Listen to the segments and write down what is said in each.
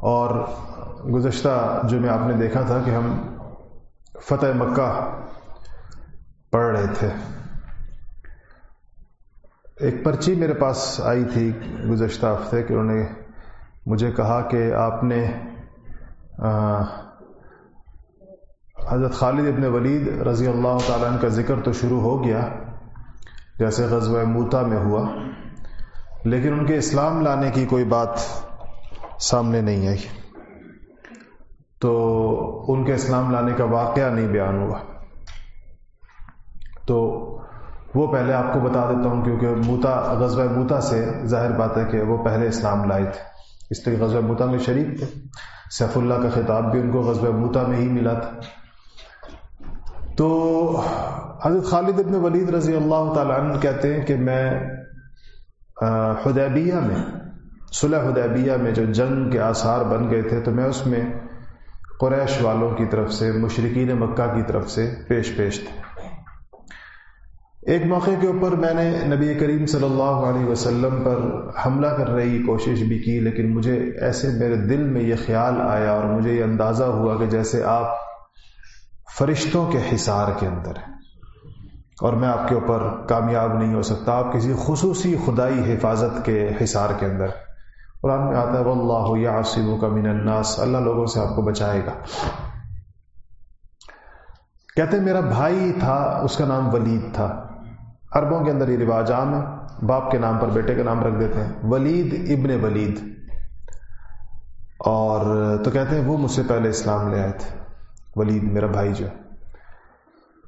اور گزشتہ جو میں آپ نے دیکھا تھا کہ ہم فتح مکہ پڑھ رہے تھے۔ ایک پرچی میرے پاس آئی تھی گزشتہ ہفتے کہ انہوں نے مجھے کہا کہ آپ نے حضرت خالد ابن ولید رضی اللہ تعالیٰ عنہ کا ذکر تو شروع ہو گیا، جیسے غزوہ موتا میں ہوا، لیکن ان کے اسلام لانے کی کوئی بات سامنے نہیں آئی۔ تو ان کے اسلام لانے کا واقعہ نہیں بیان ہوا۔ تو وہ پہلے آپ کو بتا دیتا ہوں کیونکہ موتا، غزوہ موتا سے ظاہر بات ہے کہ وہ پہلے اسلام لائے تھے۔ اس لیے غزوہ موتا میں شریک تھے۔ سیف اللہ کا خطاب بھی ان کو غزوہ موتا میں ہی ملا تھا۔ تو حضرت خالد ابن ولید رضی اللہ تعالیٰ عنہ کہتے ہیں کہ میں حدیبیہ میں صلح حدیبیہ میں جو جنگ کے آثار بن گئے تھے تو میں اس میں قریش والوں کی طرف سے مشرقین مکہ کی طرف سے پیش پیش تھے۔ ایک موقع کے اوپر میں نے نبی کریم صلی اللہ علیہ وسلم پر حملہ کر رہی کوشش بھی کی، لیکن مجھے ایسے میرے دل میں یہ خیال آیا اور مجھے یہ اندازہ ہوا کہ جیسے آپ فرشتوں کے حصار کے اندر ہیں۔ اور میں آپ کے اوپر کامیاب نہیں ہو سکتا، آپ کسی خصوصی خدائی حفاظت کے حصار کے اندر۔ قرآن میں آتا ہے، واللہ یعصمک کا من الناس اللہ لوگوں سے آپ کو بچائے گا۔ کہتے ہیں، میرا بھائی تھا، اس کا نام ولید تھا۔ عربوں کے اندر یہ رواج عام ہے۔ باپ کے نام پر بیٹے کا نام رکھ دیتے ہیں۔ ولید ابن ولید۔ اور تو کہتے ہیں، وہ مجھ سے پہلے اسلام لے آئے تھے۔ ولید میرا بھائی جو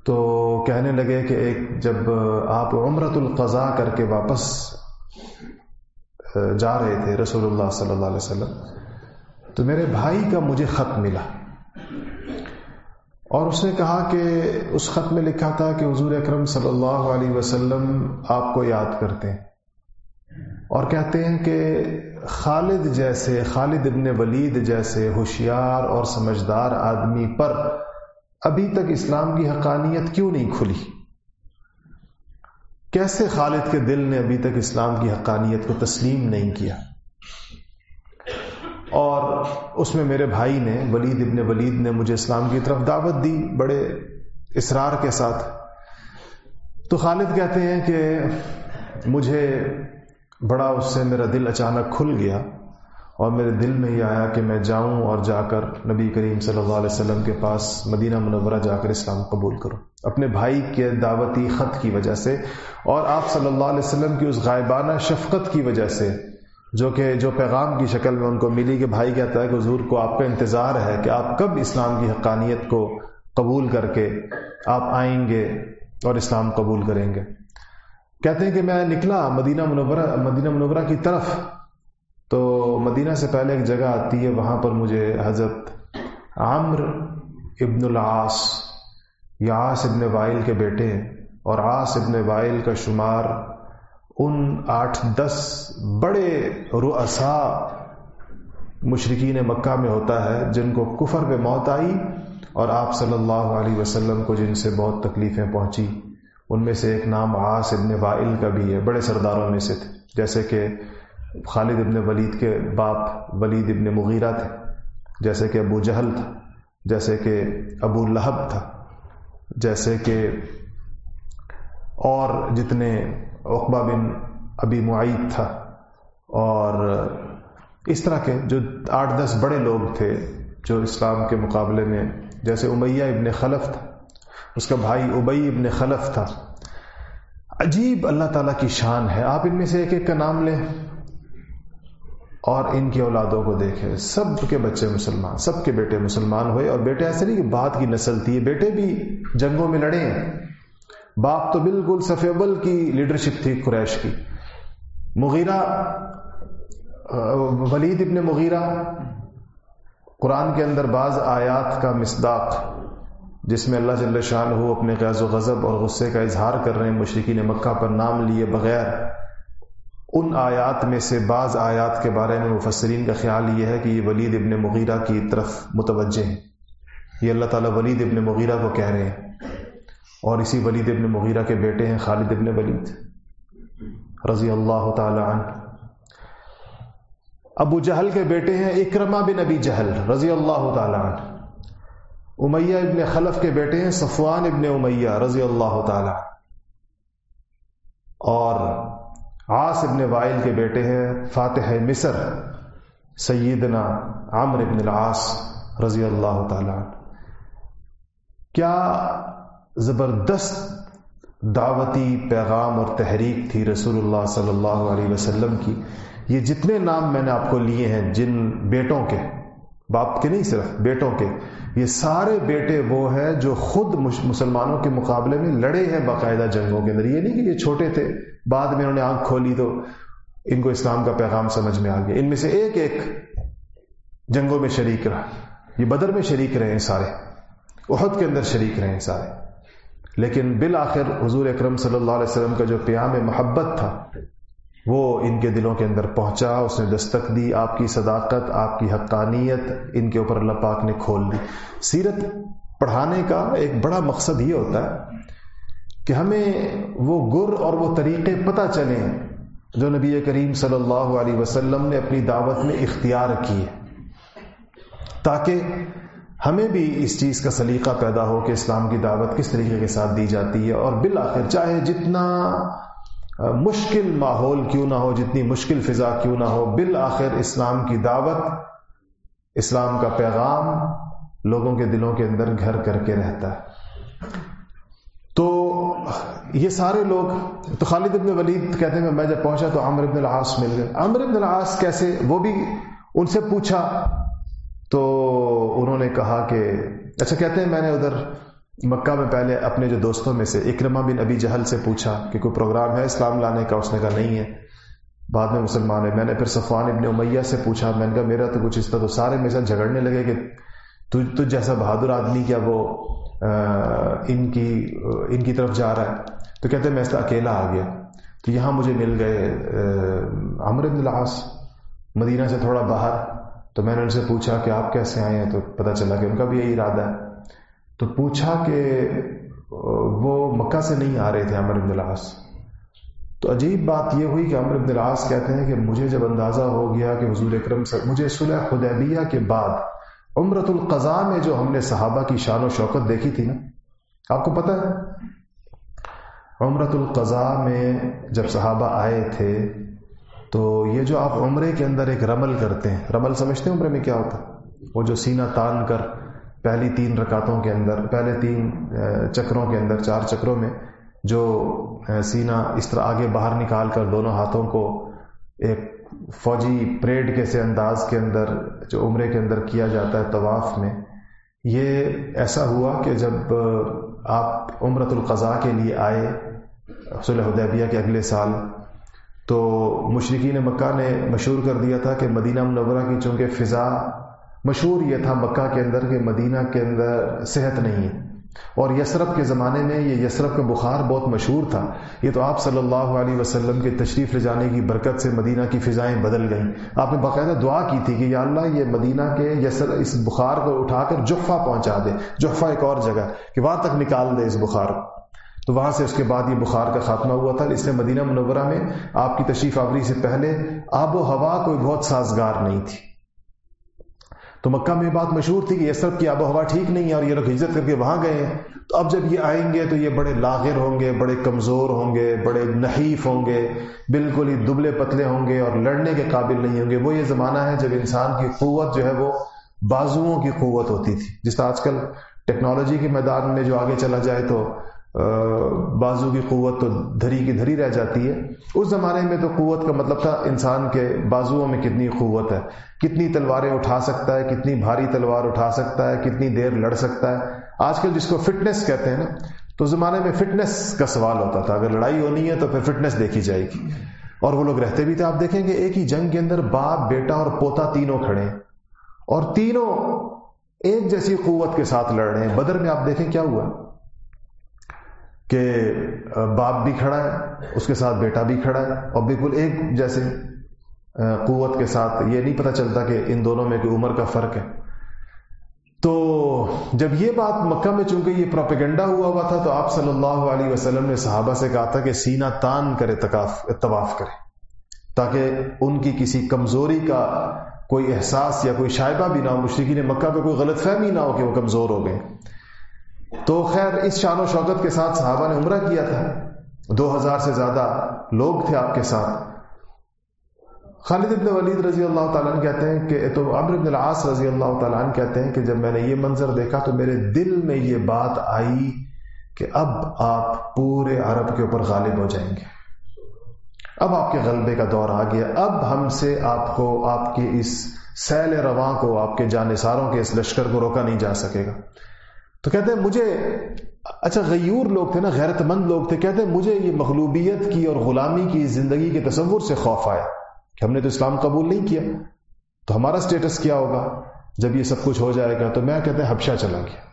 تو کہنے لگے کہ ایک جب آپ عمرت القضاء کر کے واپس جا رہے تھے رسول اللہ صلی اللہ علیہ وسلم، تو میرے بھائی کا مجھے خط ملا۔ اور اس نے کہا کہ اس خط میں لکھا تھا کہ حضور اکرم صلی اللہ علیہ وسلم آپ کو یاد کرتے ہیں۔ اور کہتے ہیں کہ خالد جیسے، خالد ابن ولید جیسے ہوشیار اور سمجھدار آدمی پر ابھی تک اسلام کی حقانیت کیوں نہیں کھلی؟ کیسے خالد کے دل نے ابھی تک اسلام کی حقانیت کو تسلیم نہیں کیا؟ اور اس میں میرے بھائی نے، ولید ابن ولید نے مجھے اسلام کی طرف دعوت دی بڑے اسرار کے ساتھ۔ تو خالد کہتے ہیں کہ مجھے بڑا اس سے میرا دل اچانک کھل گیا۔ اور میرے دل میں یہ آیا کہ میں جاؤں اور جا کر نبی کریم صلی اللہ علیہ وسلم کے پاس مدینہ منورہ جا کر اسلام قبول کروں۔ اپنے بھائی کے دعوتی خط کی وجہ سے اور آپ صلی اللہ علیہ وسلم کی اس غائبانہ شفقت کی وجہ سے، جو کہ جو پیغام کی شکل میں ان کو ملی کہ بھائی کہتا ہے کہ حضور کو آپ کا انتظار ہے کہ آپ کب اسلام کی حقانیت کو قبول کر کے آپ آئیں گے اور اسلام قبول کریں گے۔ کہتے ہیں کہ میں نکلا مدینہ منورہ مدینہ منورہ کی طرف۔ تو مدینہ سے پہلے ایک جگہ آتی ہے، وہاں پر مجھے حضرت عامر ابن العاص یا عاص ابن وائل کے بیٹے اور عاص ابن وائل کا شمار ان آٹھ دس بڑے رؤسا مشرقین مکہ میں ہوتا ہے، جن کو کفر پہ موت آئی اور آپ صلی اللہ علیہ وسلم کو جن سے بہت تکلیفیں پہنچی۔ ان میں سے ایک نام عاص ابن وائل کا بھی ہے، بڑے سرداروں میں سے تھے، جیسے کہ خالد ابن ولید کے باپ ولید ابن مغیرہ تھے۔ جیسے کہ ابو جہل تھا، جیسے کہ ابو لہب تھا، جیسے کہ اور جتنے عقبہ بن ابی معید تھا۔ اور اس طرح کے جو آٹھ دس بڑے لوگ تھے جو اسلام کے مقابلے میں، جیسے امیہ ابن خلف تھا، اس کا بھائی ابئی ابن خلف تھا۔ عجیب اللہ تعالیٰ کی شان ہے۔ آپ ان میں سے ایک ایک کا نام لیں۔ اور ان کی اولادوں کو دیکھیں سب کے بچے مسلمان، سب کے بیٹے مسلمان ہوئے اور بیٹے ایسے نہیں کہ بعد کی نسل تھی بیٹے بھی جنگوں میں لڑے ہیں۔ باپ تو بالکل سفیبل کی لیڈرشپ تھی قریش کی۔ مغیرہ، ولید ابن مغیرہ، قرآن کے اندر بعض آیات کا مصداق، جس میں اللہ جل شاہ ہو اپنے قیض و غضب اور غصے کا اظہار کر رہے ہیں مشرقین مکہ پر نام لیے بغیر۔ ان آیات میں سے بعض آیات کے بارے میں مفسرین کا خیال یہ ہے کہ یہ ولید ابن مغیرہ کی طرف متوجہ ہیں۔ یہ اللہ تعالیٰ ولید ابن مغیرہ کو کہہ رہے ہیں اور اسی ولید ابن مغیرہ کے بیٹے ہیں خالد ابن ولید رضی اللہ تعالی عنہ۔ ابو جہل کے بیٹے ہیں اکرما بن ابی جہل رضی اللہ تعالیٰ عنہ۔ امیہ ابن خلف کے بیٹے ہیں صفوان ابن امیہ رضی اللہ تعالی اور عاص ابن وائل کے بیٹے ہیں فاتح مصر، سیدنا عامر ابن العاص رضی اللہ تعالی کیا زبردست دعوتی پیغام اور تحریک تھی رسول اللہ صلی اللہ علیہ وسلم کی؟ یہ جتنے نام میں نے آپ کو لیے ہیں جن بیٹوں کے، باپ کے نہیں صرف، بیٹوں کے یہ سارے بیٹے وہ ہیں جو خود مسلمانوں کے مقابلے میں لڑے ہیں باقاعدہ جنگوں کے اندر۔ یہ نہیں کہ یہ چھوٹے تھے، بعد میں انہوں نے آنکھ کھولی تو ان کو اسلام کا پیغام سمجھ میں آ گیا۔ ان میں سے ایک ایک جنگوں میں شریک رہا۔ یہ بدر میں شریک رہے ہیں سارے۔ عہد کے اندر شریک رہے ہیں سارے۔ لیکن بالآخر حضور اکرم صلی اللہ علیہ وسلم کا جو پیام محبت تھا وہ ان کے دلوں کے اندر پہنچا، اس نے دستک دی، آپ کی صداقت، آپ کی حقانیت، ان کے اوپر اللہ پاک نے کھول دی۔ سیرت پڑھانے کا ایک بڑا مقصد یہ ہوتا ہے کہ ہمیں وہ گر اور وہ طریقے پتہ چلیں جو نبی کریم صلی اللہ علیہ وسلم نے اپنی دعوت میں اختیار کیے۔ تاکہ ہمیں بھی اس چیز کا سلیقہ پیدا ہو کہ اسلام کی دعوت کس طریقے کے ساتھ دی جاتی ہے اور بالآخر چاہے جتنا مشکل ماحول کیوں نہ ہو، جتنی مشکل فضا کیوں نہ ہو، بالآخر اسلام کی دعوت، اسلام کا پیغام لوگوں کے دلوں کے اندر گھر کر کے رہتا ہے۔ تو یہ سارے لوگ، تو خالد ابن ولید کہتے ہیں کہ میں جب پہنچا تو عمر ابن العاص مل گئے۔ عمر ابن العاص کیسے، وہ بھی ان سے پوچھا تو انہوں نے کہا کہ اچھا کہتے ہیں، میں نے ادھر مکہ میں پہلے اپنے جو دوستوں میں سے اکرما بن ابی جہل سے پوچھا کہ کوئی پروگرام ہے اسلام لانے کا؟ اس نے کہا نہیں ہے۔ بعد میں مسلمان ہے میں نے پھر صفوان ابن امیہ سے پوچھا، میں نے کہا میرا تو کچھ اس طرح تو سارے میرے ساتھ جھگڑنے لگے کہ تجھ جیسا بہادر آدمی کیا وہ ان کی ان کی طرف جا رہا ہے؟ تو کہتے ہیں میں اس اکیلا آ گیا۔ تو یہاں مجھے مل گئے عمر بن العاص، مدینہ سے تھوڑا باہر۔ تو میں نے ان سے پوچھا کہ آپ کیسے آئے ہیں؟ تو پتہ چلا کہ ان کا بھی یہی ارادہ ہے۔ تو پوچھا کہ، وہ مکہ سے نہیں آ رہے تھے عمر ابن العاص۔ تو عجیب بات یہ ہوئی کہ عمر ابن العاص کہتے ہیں کہ مجھے جب اندازہ ہو گیا کہ حضور اکرم سے مجھے صلح خدیبیہ کے بعد عمرت القضاء میں جو ہم نے صحابہ کی شان و شوکت دیکھی تھی نا، آپ کو پتہ ہے؟ عمرت القضاء میں جب صحابہ آئے تھے، تو یہ جو آپ عمرے کے اندر ایک رمل کرتے ہیں، رمل سمجھتے ہیں عمرے میں کیا ہوتا وہ جو سینہ تان کر پہلی تین رکاتوں کے اندر، پہلے تین چکروں کے اندر، چار چکروں میں جو سینہ اس طرح آگے باہر نکال کر دونوں ہاتھوں کو ایک فوجی پریڈ کے سے انداز کے اندر، جو عمرے کے اندر کیا جاتا ہے طواف میں، یہ ایسا ہوا کہ جب آپ عمرت القضاء کے لیے آئے صلح حدیبیہ کے اگلے سال، تو مشرقین مکہ نے مشہور کر دیا تھا کہ مدینہ منورہ کی چونکہ فضا مشہور یہ تھا مکہ کے اندر کہ مدینہ کے اندر صحت نہیں ہے۔ اور یسرف کے زمانے میں یہ یسرف کا بخار بہت مشہور تھا۔ یہ تو آپ صلی اللہ علیہ وسلم کے تشریف لے جانے کی برکت سے مدینہ کی فضائیں بدل گئیں۔ آپ نے باقاعدہ دعا کی تھی کہ یا اللہ یہ مدینہ کے یسر اس بخار کو اٹھا کر جفا پہنچا دے۔ جفا ایک اور جگہ کہ وہاں تک نکال دے اس بخار کو۔ تو وہاں سے اس کے بعد یہ بخار کا خاتمہ ہوا تھا۔ اس لیے مدینہ منورہ میں آپ کی تشریف آوری سے پہلے آب و ہوا کوئی بہت سازگار نہیں تھی۔ تو مکہ میں بات مشہور تھی کہ یہ سب کی آب و ہوا ٹھیک نہیں ہے اور یہ لوگ ہجرت کر کے وہاں گئے ہیں۔ تو اب جب یہ آئیں گے تو یہ بڑے لاغر ہوں گے، بڑے کمزور ہوں گے، بڑے نحیف ہوں گے، بالکل ہی دبلے پتلے ہوں گے اور لڑنے کے قابل نہیں ہوں گے۔ وہ یہ زمانہ ہے جب انسان کی قوت جو ہے وہ بازوؤں کی قوت ہوتی تھی۔ جس طرح آج کل ٹیکنالوجی کے میدان میں جو آگے چلا جائے تو بازو کی قوت تو دھری کی دھری رہ جاتی ہے۔ اس زمانے میں تو قوت کا مطلب تھا انسان کے بازوؤں میں کتنی قوت ہے، کتنی تلواریں اٹھا سکتا ہے، کتنی بھاری تلوار اٹھا سکتا ہے، کتنی دیر لڑ سکتا ہے۔ آج کل جس کو فٹنس کہتے ہیں نا، تو زمانے میں فٹنس کا سوال ہوتا تھا۔ اگر لڑائی ہونی ہے تو پھر فٹنس دیکھی جائے گی۔ اور وہ لوگ رہتے بھی تھے۔ آپ دیکھیں کہ ایک ہی جنگ کے اندر باپ، بیٹا اور پوتا تینوں کھڑے ہیں۔ اور تینوں ایک جیسی قوت کے ساتھ لڑ رہے ہیں۔ بدر میں آپ دیکھیں کیا ہوا۔ کہ باپ بھی کھڑا ہے، اس کے ساتھ بیٹا بھی کھڑا ہے، اور بالکل ایک جیسے قوت کے ساتھ یہ نہیں پتہ چلتا کہ ان دونوں میں کوئی عمر کا فرق ہے۔ تو جب یہ بات مکہ میں چونکہ یہ پروپیگنڈا ہوا ہوا تھا، تو آپ صلی اللہ علیہ وسلم نے صحابہ سے کہا تھا کہ سینہ تان کرے طواف کرے، تاکہ ان کی کسی کمزوری کا کوئی احساس یا کوئی شائبہ بھی نہ ہو مشرقی نے مکہ پہ کوئی غلط فہمی نہ ہو کہ وہ کمزور ہو گئے۔ تو خیر، اس شان و شوکت کے ساتھ صحابہ نے عمرہ کیا تھا۔ دو ہزار سے زیادہ لوگ تھے آپ کے ساتھ۔ خالد ابن ولید رضی اللہ تعالیٰ کہتے ہیں کہ، تو عمر ابن العاص رضی اللہ تعالیٰ کہتے ہیں کہ، جب میں نے یہ منظر دیکھا تو میرے دل میں یہ بات آئی کہ اب آپ پورے عرب کے اوپر غالب ہو جائیں گے۔ اب آپ کے غلبے کا دور آ گیا۔ اب ہم سے آپ کو، آپ کے اس سیل رواں کو، آپ کے جانساروں کے اس لشکر کو روکا نہیں جا سکے گا۔ تو کہتے ہیں مجھے اچھا غیور لوگ تھے نا غیرت مند لوگ تھے، کہتے ہیں مجھے یہ مغلوبیت کی اور غلامی کی زندگی کے تصور سے خوف آیا کہ ہم نے تو اسلام قبول نہیں کیا۔ تو ہمارا سٹیٹس کیا ہوگا؟ جب یہ سب کچھ ہو جائے گا تو میں کہتے ہیں حبشہ چلا گیا۔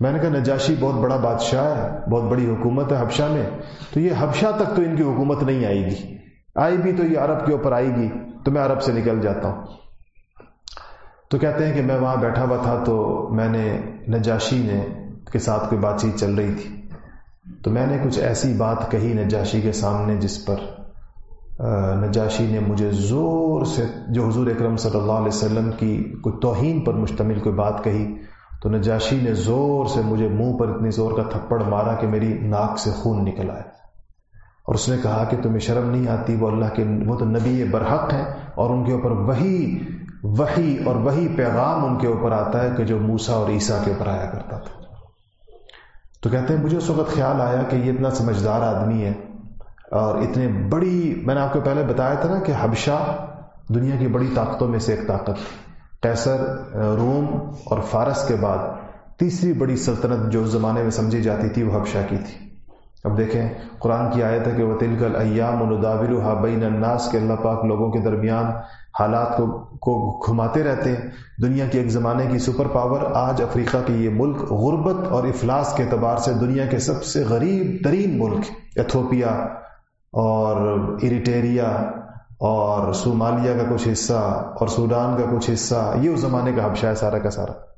میں نے کہا نجاشی بہت بڑا بادشاہ ہے، بہت بڑی حکومت ہے حبشہ میں۔ تو یہ حبشہ تک تو ان کی حکومت نہیں آئے گی۔ آئی بھی تو یہ عرب کے اوپر آئے گی۔ تو میں عرب سے نکل جاتا ہوں۔ تو کہتے ہیں کہ میں وہاں بیٹھا ہوا تھا تو میں نے نجاشی نے کے ساتھ کوئی بات چیت چل رہی تھی۔ تو میں نے کچھ ایسی بات کہی نجاشی کے سامنے جس پر نجاشی نے مجھے زور سے، جو حضور اکرم صلی اللہ علیہ وسلم کی کوئی توہین پر مشتمل کوئی بات کہی، تو نجاشی نے زور سے مجھے منہ پر اتنی زور کا تھپڑ مارا کہ میری ناک سے خون نکل آئے اور اس نے کہا کہ تمہیں شرم نہیں آتی، وہ اللہ کے، وہ تو نبی برحق ہیں اور ان کے اوپر وہی وہی اور وہی پیغام ان کے اوپر آتا ہے کہ جو موسا اور عیسیٰ کے اوپر آیا کرتا تھا۔ تو کہتے ہیں، مجھے اس وقت خیال آیا کہ یہ اتنا سمجھدار آدمی ہے اور اتنے بڑی، میں نے آپ کو پہلے بتایا تھا نا کہ حبشہ دنیا کی بڑی طاقتوں میں سے ایک طاقت کیسر روم اور فارس کے بعد تیسری بڑی سلطنت جو اس زمانے میں سمجھی جاتی تھی، وہ حبشہ کی تھی۔ اب دیکھیں، قرآن کی آیت ہے کہ وہ تلکل ایام و بین الناس کے اللہ پاک لوگوں کے درمیان حالات کو کو گھماتے رہتے ہیں۔ دنیا کی ایک زمانے کی سپر پاور آج افریقہ کے یہ ملک غربت اور افلاس کے اعتبار سے دنیا کے سب سے غریب ترین ملک ایتھوپیا اور اریٹیریا اور صومالیہ کا کچھ حصہ اور سوڈان کا کچھ حصہ، یہ اس زمانے کا حبشہ ہے سارا کا سارا۔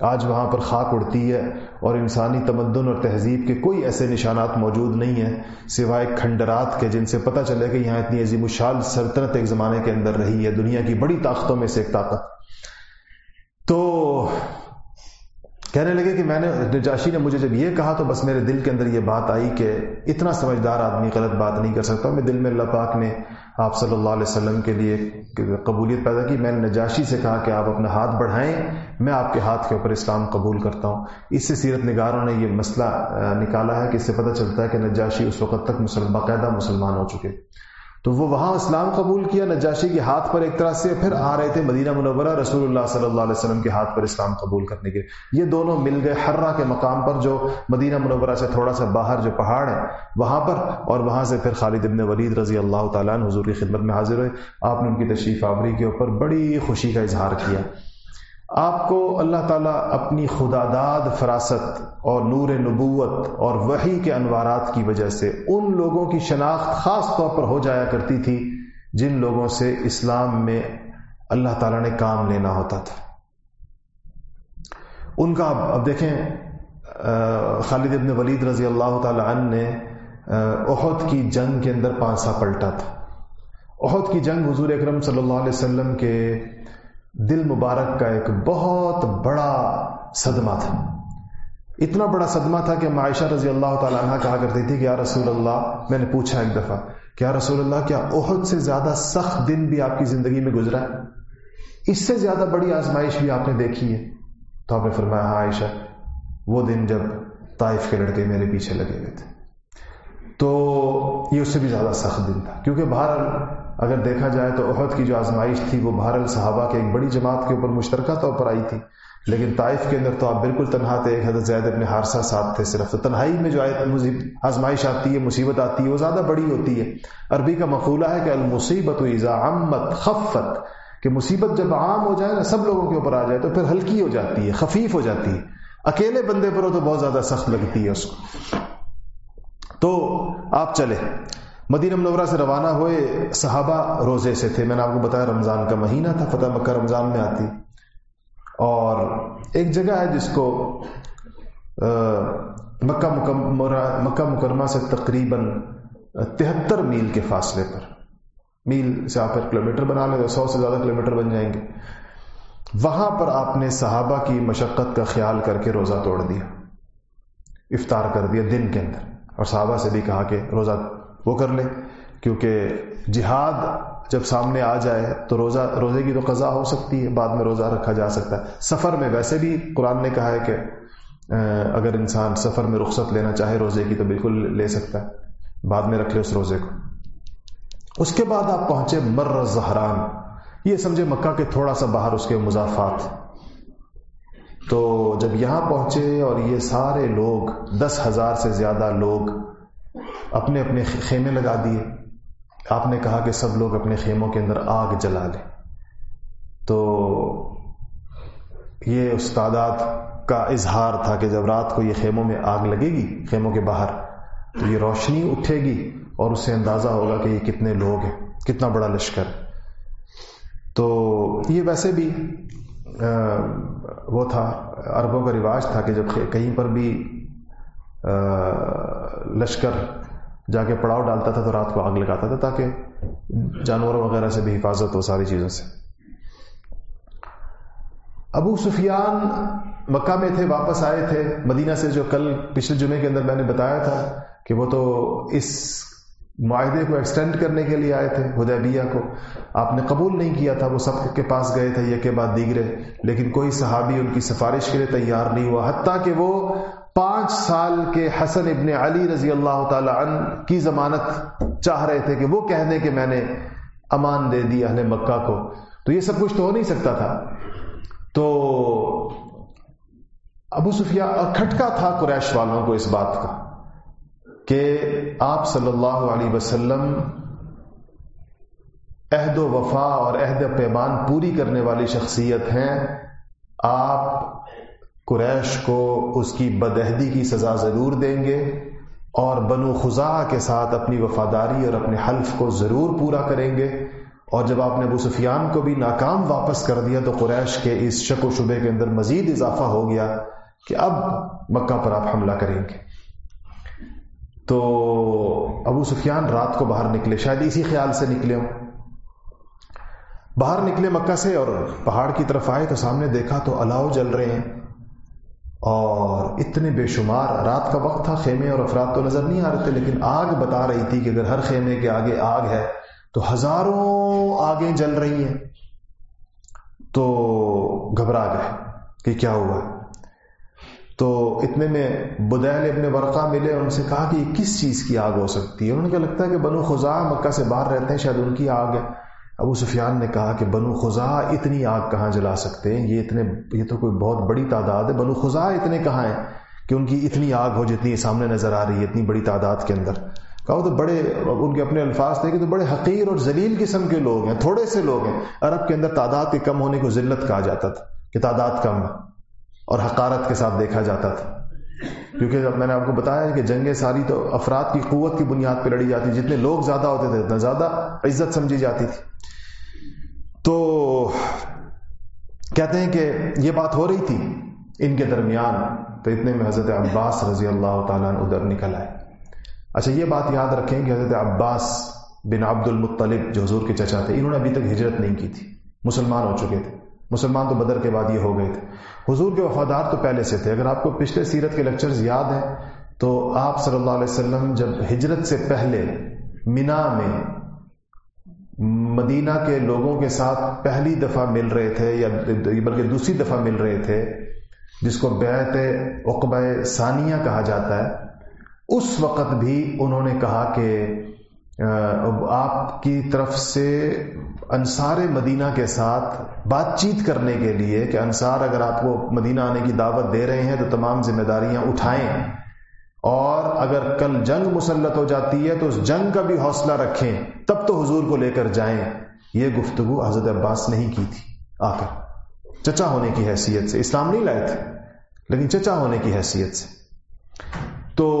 آج وہاں پر خاک اڑتی ہے اور انسانی تمدن اور تہذیب کے کوئی ایسے نشانات موجود نہیں ہیں سوائے کھنڈرات کے جن سے پتہ چلے کہ یہاں اتنی عظیم الشال سلطنت ایک زمانے کے اندر رہی ہے، دنیا کی بڑی طاقتوں میں سے ایک طاقت۔ تو کہنے لگے کہ میں نے، نجاشی نے مجھے جب یہ کہا تو بس میرے دل کے اندر یہ بات آئی کہ اتنا سمجھدار آدمی غلط بات نہیں کر سکتا۔ میں دل میں اللہ پاک نے آپ صلی اللہ علیہ وسلم کے لیے قبولیت پیدا کی۔ میں نے نجاشی سے کہا کہ آپ اپنا ہاتھ بڑھائیں، میں آپ کے ہاتھ کے اوپر اسلام قبول کرتا ہوں۔ اس سے سیرت نگاروں نے یہ مسئلہ نکالا ہے کہ اس سے پتہ چلتا ہے کہ نجاشی اس وقت تک مسلم، باقاعدہ مسلمان ہو چکے۔ تو وہ وہاں اسلام قبول کیا، نجاشی کے ہاتھ پر ایک طرح سے پھر آ رہے تھے مدینہ منورہ، رسول اللہ صلی اللہ علیہ وسلم کے ہاتھ پر اسلام قبول کرنے کے یہ دونوں مل گئے حرہ کے مقام پر جو مدینہ منورہ سے تھوڑا سا باہر جو پہاڑ ہے وہاں پر۔ اور وہاں سے پھر خالد ابن ولید رضی اللہ تعالیٰ حضور کی خدمت میں حاضر ہوئے۔ آپ نے ان کی تشریف آوری کے اوپر بڑی خوشی کا اظہار کیا۔ آپ کو اللہ تعالیٰ اپنی خدا داد فراست اور نور نبوت اور وہی کے انوارات کی وجہ سے ان لوگوں کی شناخت خاص طور پر ہو جایا کرتی تھی جن لوگوں سے اسلام میں اللہ تعالیٰ نے کام لینا ہوتا تھا۔ ان کا اب دیکھیں خالد ابن ولید رضی اللہ تعالی عنہ نے عہد کی جنگ کے اندر پانسا پلٹا تھا۔ عہد کی جنگ حضور اکرم صلی اللہ علیہ وسلم کے دل مبارک کا ایک بہت بڑا صدمہ تھا۔ اتنا بڑا صدمہ تھا کہ معائشہ رضی اللہ تعالیٰ عنہ کہا کرتی تھی کہ یا رسول اللہ، میں نے پوچھا ایک دفعہ کہ یا رسول اللہ، کیا عہد سے زیادہ سخت دن بھی آپ کی زندگی میں گزرا ہے؟ اس سے زیادہ بڑی آزمائش بھی آپ نے دیکھی ہے۔ تو آپ نے فرمایا ہاں عائشہ، وہ دن جب طائف کے لڑکے میرے پیچھے لگے ہوئے تھے۔ تو یہ اس سے بھی زیادہ سخت دن تھا۔ کیونکہ باہر اگر دیکھا جائے تو عہد کی جو آزمائش تھی، وہ بہر الصحابہ کے ایک بڑی جماعت کے اوپر مشترکہ طور پر آئی تھی۔ لیکن طائف کے اندر تو آپ بالکل تنہا تھے، ایک حضرت زید اپنے حارثہ ساتھ تھے صرف۔ تو تنہائی میں جو آزمائش آتی ہے، مصیبت آتی ہے، وہ زیادہ بڑی ہوتی ہے۔ عربی کا مقولہ ہے کہ المصیبت عمت خفت، کہ مصیبت جب عام ہو جائے نا، سب لوگوں کے اوپر آ جائے تو پھر ہلکی ہو جاتی ہے، خفیف ہو جاتی ہے۔ اکیلے بندے پر ہو تو بہت زیادہ سخت لگتی ہے اس کو۔ تو آپ چلے مدینہ منورہ سے روانہ ہوئے صحابہ روزے سے تھے۔ میں نے آپ کو بتایا رمضان کا مہینہ تھا، فتح مکہ رمضان میں آتی۔ اور ایک جگہ ہے جس کو مکہ مکہ مکرمہ سے تقریباً تہتر میل کے فاصلے پر۔ میل سے آپ پھر کلو میٹر بنا لیں تو سو سے زیادہ کلو میٹر بن جائیں گے۔ وہاں پر آپ نے صحابہ کی مشقت کا خیال کر کے روزہ توڑ دیا، افطار کر دیا دن کے اندر۔ اور صحابہ سے بھی کہا کہ روزہ وہ کر لیں کیونکہ جہاد جب سامنے آ جائے تو روزہ، روزے کی تو قضا ہو سکتی ہے، بعد میں روزہ رکھا جا سکتا ہے۔ سفر میں ویسے بھی قرآن نے کہا ہے کہ اگر انسان سفر میں رخصت لینا چاہے روزے کی تو بالکل لے سکتا ہے۔ بعد میں رکھ لے اس روزے کو۔ اس کے بعد آپ پہنچے مر زہران۔ یہ سمجھے مکہ کے تھوڑا سا باہر اس کے مضافات۔ تو جب یہاں پہنچے اور یہ سارے لوگ، دس ہزار سے زیادہ لوگ اپنے اپنے خیمے لگا دیے۔ آپ نے کہا کہ سب لوگ اپنے خیموں کے اندر آگ جلا لیں۔ تو یہ اس تعداد کا اظہار تھا کہ جب رات کو یہ خیموں میں آگ لگے گی، خیموں کے باہر، تو یہ روشنی اٹھے گی اور اس سے اندازہ ہوگا کہ یہ کتنے لوگ ہیں، کتنا بڑا لشکر۔ تو یہ ویسے بھی وہ تھا، عربوں کا رواج تھا کہ جب کہیں پر بھی لشکر جا کے پڑاؤ ڈالتا تھا تو رات کو آگ لگاتا تھا تاکہ جانوروں وغیرہ سے بھی حفاظت ہو ساری چیزوں سے۔ ابو سفیان مکہ میں تھے، واپس آئے تھے۔ مدینہ سے جو کل پچھلے جمعے کے اندر میں نے بتایا تھا کہ وہ تو اس معاہدے کو ایکسٹینڈ کرنے کے لیے آئے تھے، حدیبیہ کو۔ آپ نے قبول نہیں کیا تھا، وہ سب کے پاس گئے تھے، یہ کے بعد دیگرے لیکن کوئی صحابی ان کی سفارش کے لیے تیار نہیں ہوا۔ حتیٰ کہ وہ پانچ سال کے حسن ابن علی رضی اللہ تعالی عنہ کی ضمانت چاہ رہے تھے کہ وہ کہہ دیں کہ میں نے امان دے دی اہل مکہ کو۔ تو یہ سب کچھ تو ہو نہیں سکتا تھا۔ تو ابو سفیا کھٹکا تھا قریش والوں کو اس بات کا کہ آپ صلی اللہ علیہ وسلم عہد و وفا اور عہد پیمان پوری کرنے والی شخصیت ہیں۔ آپ قریش کو اس کی بدہدی کی سزا ضرور دیں گے اور بنو خزا کے ساتھ اپنی وفاداری اور اپنے حلف کو ضرور پورا کریں گے۔ اور جب آپ نے ابو سفیان کو بھی ناکام واپس کر دیا تو قریش کے اس شک و شبے کے اندر مزید اضافہ ہو گیا کہ اب مکہ پر آپ حملہ کریں گے۔ تو ابو سفیان رات کو باہر نکلے، شاید اسی خیال سے نکلے ہوں۔ باہر نکلے مکہ سے اور پہاڑ کی طرف آئے تو سامنے دیکھا تو الاؤ جل رہے ہیں۔ اور اتنے بے شمار، رات کا وقت تھا، خیمے اور افراد تو نظر نہیں آ رہے تھے، لیکن آگ بتا رہی تھی کہ اگر ہر خیمے کے آگے آگ ہے تو ہزاروں آگیں جل رہی ہیں۔ تو گھبرا گئے کہ کیا ہوا۔ تو اتنے میں بدیل ابن ورقہ ملے اور ان سے کہا کہ یہ کس چیز کی آگ ہو سکتی ہے؟ انہوں نے کیا لگتا ہے کہ بنو خزا مکہ سے باہر رہتے ہیں، شاید ان کی آگ ہے۔ ابو سفیان نے کہا کہ بنو خزا اتنی آگ کہاں جلا سکتے ہیں؟ یہ اتنے یہ تو کوئی بہت بڑی تعداد ہے۔ بنو خزا اتنے کہاں ہیں کہ ان کی اتنی آگ ہو جتنی سامنے نظر آ رہی ہے، اتنی بڑی تعداد کے اندر۔ کہا تو بڑے ان کے اپنے الفاظ تھے کہ تو بڑے حقیر اور ذلیل قسم کے لوگ ہیں، تھوڑے سے لوگ ہیں۔ عرب کے اندر تعداد کے کم ہونے کو ذلت کہا جاتا تھا کہ تعداد کم ہے اور حقارت کے ساتھ دیکھا جاتا تھا۔ کیونکہ جب میں نے آپ کو بتایا کہ جنگیں ساری تو افراد کی قوت کی بنیاد پہ لڑی جاتی، جتنے لوگ زیادہ ہوتے تھے، اتنا زیادہ عزت سمجھی جاتی تھی۔ کہتے ہیں کہ یہ بات ہو رہی تھی ان کے درمیان، تو اتنے میں حضرت عباس رضی اللہ تعالیٰ ادھر نکل آئے۔ اچھا یہ بات یاد رکھیں کہ حضرت عباس بن عبد المطلب جو حضور کے چچا تھے، انہوں نے ابھی تک ہجرت نہیں کی تھی۔ مسلمان ہو چکے تھے۔ مسلمان تو بدر کے بعد یہ ہو گئے تھے۔ حضور کے وفادار تو پہلے سے تھے۔ اگر آپ کو پچھلے سیرت کے لیکچرز یاد ہیں، تو آپ صلی اللہ علیہ وسلم جب ہجرت سے پہلے مینا میں مدینہ کے لوگوں کے ساتھ پہلی دفعہ مل رہے تھے یا بلکہ دوسری دفعہ مل رہے تھے، جس کو بیعت عقبہ ثانیہ کہا جاتا ہے۔ اس وقت بھی انہوں نے کہا کہ آپ کی طرف سے انصار مدینہ کے ساتھ بات چیت کرنے کے لیے کہ انصار اگر آپ کو مدینہ آنے کی دعوت دے رہے ہیں تو تمام ذمہ داریاں اٹھائیں۔ اور اگر کل جنگ مسلط ہو جاتی ہے تو اس جنگ کا بھی حوصلہ رکھیں، تب تو حضور کو لے کر جائیں۔ یہ گفتگو حضرت عباس نہیں کی تھی۔ آ کر چچا ہونے کی حیثیت سے۔ اسلام نہیں لائے تھے، لیکن چچا ہونے کی حیثیت سے۔ تو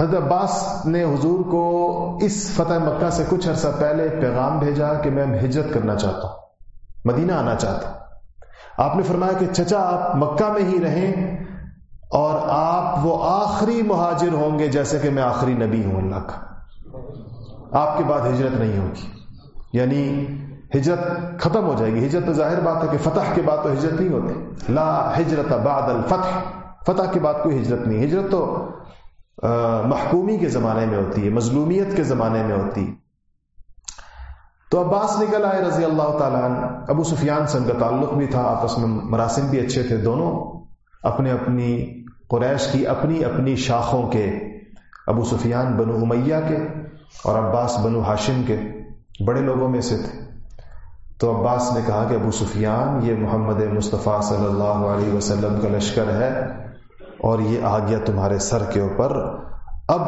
حضرت عباس نے حضور کو اس فتح مکہ سے کچھ عرصہ پہلے پیغام بھیجا کہ میں ہجرت کرنا چاہتا ہوں، مدینہ آنا چاہتا ہوں۔ آپ نے فرمایا کہ چچا، آپ مکہ میں ہی رہیں۔ اور آپ وہ آخری مہاجر ہوں گے جیسے کہ میں آخری نبی ہوں اللہ کا۔ آپ کے بعد ہجرت نہیں ہوگی۔ یعنی ہجرت ختم ہو جائے گی۔ ہجرت تو ظاہر بات ہے کہ فتح کے بعد تو ہجرت نہیں ہوتی۔ لا ہجرت بعد الفتح۔ فتح کے بعد کوئی ہجرت نہیں۔ ہجرت تو محکومی کے زمانے میں ہوتی ہے، مظلومیت کے زمانے میں ہوتی ہے۔ تو عباس نکل آئے رضی اللہ تعالیٰ عنہ۔ ابو سفیان سے ان کا تعلق بھی تھا، آپس میں مراسم بھی اچھے تھے دونوں۔ اپنے اپنی قریش کی اپنی اپنی شاخوں کے، ابو سفیان، بنو امیہ کے اور عباس، بنو ہاشم کے بڑے لوگوں میں سے تھے۔ تو عباس نے کہا کہ ابو سفیان، یہ محمد مصطفیٰ صلی اللہ علیہ وسلم کا لشکر ہے اور یہ آ گیا تمہارے سر کے اوپر۔ اب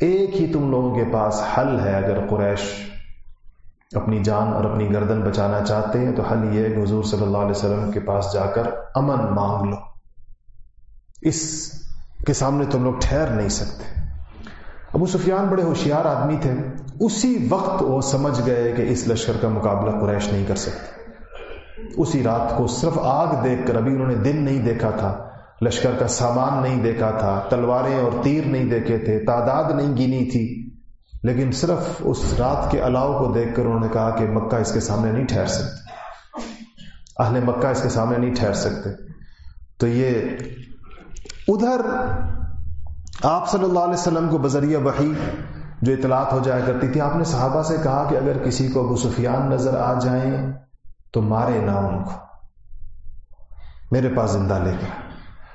ایک ہی تم لوگوں کے پاس حل ہے اگر قریش اپنی جان اور اپنی گردن بچانا چاہتے ہیں، تو حل یہ ہے حضور صلی اللہ علیہ وسلم کے پاس جا کر امن مانگ لو۔ اس کے سامنے تم لوگ ٹھہر نہیں سکتے۔ ابو سفیان بڑے ہوشیار آدمی تھے۔ اسی وقت وہ سمجھ گئے کہ اس لشکر کا مقابلہ قریش نہیں کر سکتے۔ اسی رات کو صرف آگ دیکھ کر ابھی انہوں نے دن نہیں دیکھا تھا، لشکر کا سامان نہیں دیکھا تھا، تلواریں اور تیر نہیں دیکھے تھے، تعداد نہیں گنی تھی۔ لیکن صرف اس رات کے الاؤ کو دیکھ کر انہوں نے کہا کہ مکہ اس کے سامنے نہیں ٹھہر سکتے۔ اہل مکہ اس کے سامنے نہیں ٹھہر سکتے۔ تو یہ ادھر آپ صلی اللہ علیہ وسلم کو بذریعہ وحی جو اطلاعات ہو جایا کرتی تھی، آپ نے صحابہ سے کہا کہ اگر کسی کو ابو سفیان نظر آ جائیں تو مارے نہ ان کو۔ میرے پاس زندہ لے کر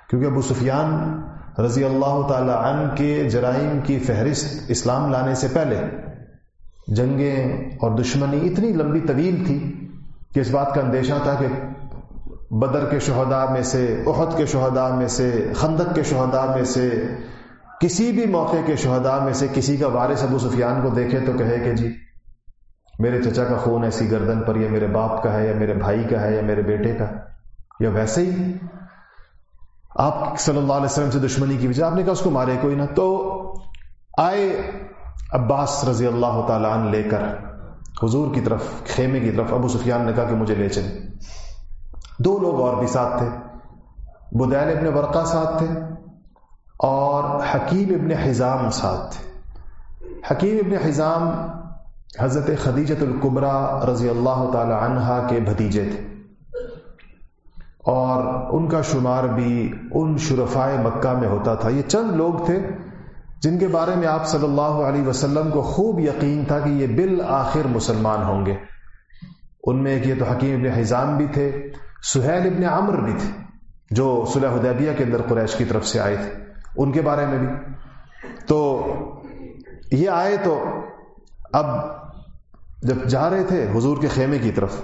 کیونکہ ابو سفیان رضی اللہ تعالی عنہ کے جرائم کی فہرست اسلام لانے سے پہلے جنگیں اور دشمنی اتنی لمبی طویل تھی کہ اس بات کا اندیشہ تھا کہ بدر کے شہداء میں سے، احد کے شہداء میں سے، خندق کے شہداء میں سے، کسی بھی موقع کے شہداء میں سے کسی کا وارث ابو سفیان کو دیکھے تو کہے کہ جی میرے چچا کا خون ایسی گردن پر یا میرے باپ کا ہے، یا میرے بھائی کا ہے، یا میرے بیٹے کا، یا ویسے ہی۔ آپ صلی اللہ علیہ وسلم سے دشمنی کی وجہ، آپ نے کہا اس کو مارے کوئی نہ۔ تو آئے عباس رضی اللہ تعالیٰ عنہ لے کر، حضور کی طرف، خیمے کی طرف، ابو سفیان نے کہا کہ مجھے لے چلے۔ دو لوگ اور بھی ساتھ تھے۔ بدیل ابن ورقہ ساتھ تھے اور حکیم ابن حزام ساتھ تھے۔ حکیم ابن حزام حضرت خدیجت القبرا رضی اللہ تعالی عنہا کے بھتیجے تھے۔ اور ان کا شمار بھی ان شرفائے مکہ میں ہوتا تھا۔ یہ چند لوگ تھے جن کے بارے میں آپ صلی اللہ علیہ وسلم کو خوب یقین تھا کہ یہ بالآخر مسلمان ہوں گے۔ ان میں ایک یہ تو حکیم ابن حزام بھی تھے۔ سہیل ابن عمر بھی تھے، جو صلح حدیبیہ کے اندر قریش کی طرف سے آئے تھے، ان کے بارے میں بھی۔ تو یہ آئے تو اب جب جا رہے تھے حضور کے خیمے کی طرف،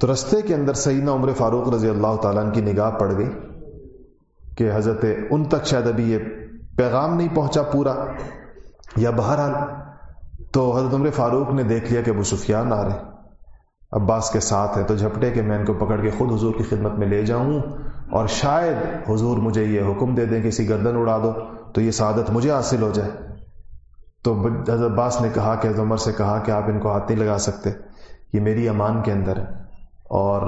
تو رستے کے اندر سیدنا عمر فاروق رضی اللہ تعالیٰ کی نگاہ پڑ گئی کہ حضرت ان تک شاید ابھی یہ پیغام نہیں پہنچا پورا، یا بہرحال تو حضرت عمر فاروق نے دیکھ لیا کہ ابو سفیان آ رہے۔ عباس کے ساتھ ہے تو جھپٹے کہ میں ان کو پکڑ کے خود حضور کی خدمت میں لے جاؤں اور شاید حضور مجھے یہ حکم دے دیں کہ اسی گردن اڑا دو، تو یہ سعادت مجھے حاصل ہو جائے۔ تو حضرت عباس نے کہا کہ عمر سے کہا کہ آپ ان کو ہاتھ نہیں لگا سکتے، یہ میری امان کے اندر ہے۔ اور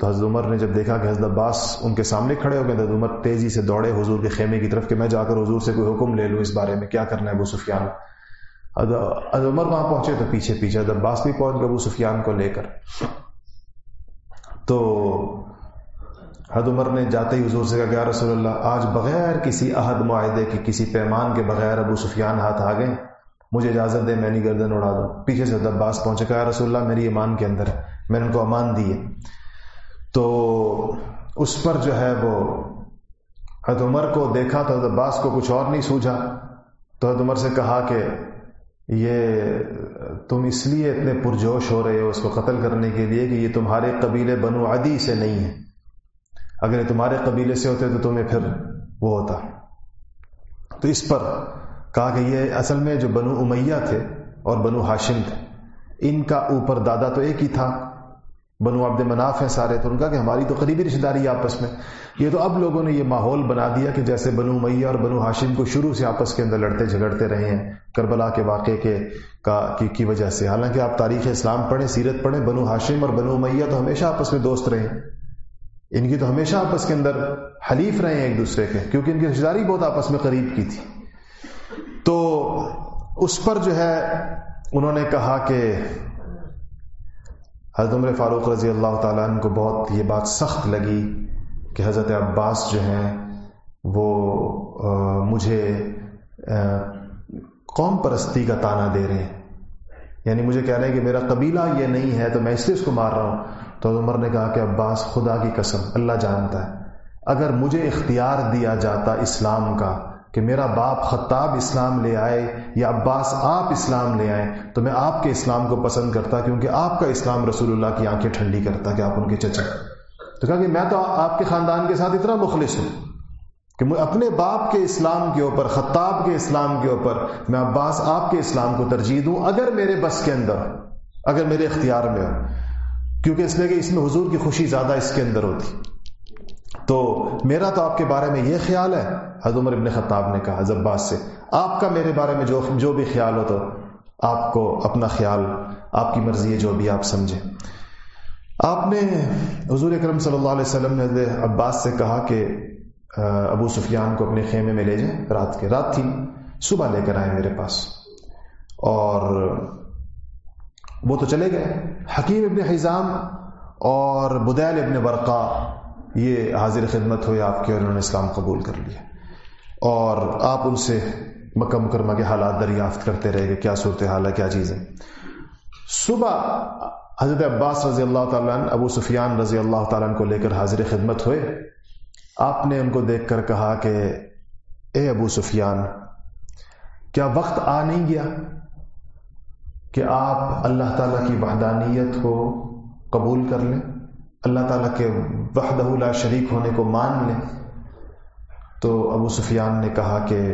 تو حضرت عمر نے جب دیکھا کہ حضرت عباس ان کے سامنے کھڑے ہو گئے حضرت عمر تیزی سے دوڑے، حضور کے خیمے کی طرف کہ میں جا کر حضور سے کوئی حکم لے لوں، اس بارے میں کیا کرنا ہے ابو سفیان؟ عمر وہاں پہنچے تو پیچھے پیچھے حضرت عباس بھی پہنچ گئے، ابو سفیان کو لے کر۔ تو حد عمر نے جاتے ہی حضور سے کہا کہ رسول اللہ، آج بغیر کسی عہد معاہدے کی کسی پیمان کے بغیر ابو سفیان ہاتھ آ گئے۔ مجھے اجازت دے، میں نہیں گردن اڑا دوں۔ پیچھے سے عباس پہنچے، کہا رسول اللہ، میری ایمان کے اندر میں نے ان کو امان دی ہے۔ تو اس پر جو ہے وہ حد عمر کو دیکھا تو حد عباس کو کچھ اور نہیں سوجھا۔ تو حد عمر سے کہا کہ یہ تم اس لیے اتنے پرجوش ہو رہے ہو اس کو قتل کرنے کے لیے کہ یہ تمہارے قبیلے بنو عدی سے نہیں ہے اگر یہ تمہارے قبیلے سے ہوتے تو تمہیں پھر وہ ہوتا۔ تو اس پر کہا کہ یہ اصل میں جو بنو امیہ تھے اور بنو ہاشم تھے، ان کا اوپر دادا تو ایک ہی تھا۔ بنو عبد مناف ہیں سارے تو ان کا کہ ہماری تو قریبی رشتے داری آپس میں۔ یہ تو اب لوگوں نے یہ ماحول بنا دیا کہ جیسے بنو میاں اور بنو ہاشم کو شروع سے آپس کے اندر لڑتے جھگڑتے رہے ہیں کربلا کے واقعے کے کا کی, کی وجہ سے۔ حالانکہ آپ تاریخ اسلام پڑھیں سیرت پڑھیں بنو ہاشم اور بنو میاں تو ہمیشہ آپس میں دوست رہے ہیں۔ ان کی تو ہمیشہ آپس کے اندر حلیف رہے ہیں ایک دوسرے کے کیونکہ ان کی رشتے داری بہت آپس میں قریب کی تھی۔ تو اس پر جو ہے انہوں نے کہا کہ حضرت عمر فاروق رضی اللہ تعالیٰ عنہ کو بہت یہ بات سخت لگی کہ حضرت عباس جو ہیں وہ مجھے قوم پرستی کا تانا دے رہے ہیں۔ یعنی مجھے کہہ رہے ہیں کہ میرا قبیلہ یہ نہیں ہے تو میں اس لیے اس کو مار رہا ہوں۔ تو عمر نے کہا کہ عباس، خدا کی قسم، اللہ جانتا ہے۔ اگر مجھے اختیار دیا جاتا اسلام کا کہ میرا باپ خطاب اسلام لے آئے یا عباس آپ اسلام لے آئے، تو میں آپ کے اسلام کو پسند کرتا کیونکہ آپ کا اسلام رسول اللہ کی آنکھیں ٹھنڈی کرتا کہ آپ ان کے چچا۔ تو کہا کہ میں تو آپ کے خاندان کے ساتھ اتنا مخلص ہوں کہ میں اپنے باپ کے اسلام کے اوپر، خطاب کے اسلام کے اوپر میں عباس آپ کے اسلام کو ترجیح دوں اگر میرے بس کے اندر، اگر میرے اختیار میں ہو۔ کیونکہ اس لیے کہ اس میں حضور کی خوشی زیادہ اس کے اندر ہوتی۔ تو میرا تو آپ کے بارے میں یہ خیال ہے؟ حضرت عمر ابن خطاب نے کہا عباس سے، آپ کا میرے بارے میں جو جو بھی خیال ہو تو آپ کو اپنا خیال، آپ کی مرضی ہے جو بھی آپ سمجھیں۔ آپ نے حضور اکرم صلی اللہ علیہ وسلم نے عباس سے کہا کہ ابو سفیان کو اپنے خیمے میں لے جائیں۔ رات کے رات تھی۔ صبح لے کر آئے میرے پاس۔ اور وہ تو چلے گئے۔ حکیم ابن حزام اور بدیل ابن برقا یہ حاضر خدمت ہوئے آپ کے اور انہوں نے اسلام قبول کر لیا۔ اور آپ ان سے مکہ مکرمہ کے حالات دریافت کرتے رہے کہ کیا صورت حال ہے، کیا چیز ہے۔ صبح حضرت عباس رضی اللہ تعالیٰ عنہ، ابو سفیان رضی اللہ تعالیٰ عنہ کو لے کر حاضر خدمت ہوئے۔ آپ نے ان کو دیکھ کر کہا کہ، اے ابو سفیان، کیا وقت آ نہیں گیا کہ آپ اللہ تعالیٰ کی وحدانیت کو قبول کر لیں؟ اللہ تعالیٰ کے وحدہ لا شریک ہونے کو مان لیں۔ تو ابو سفیان نے کہا کہ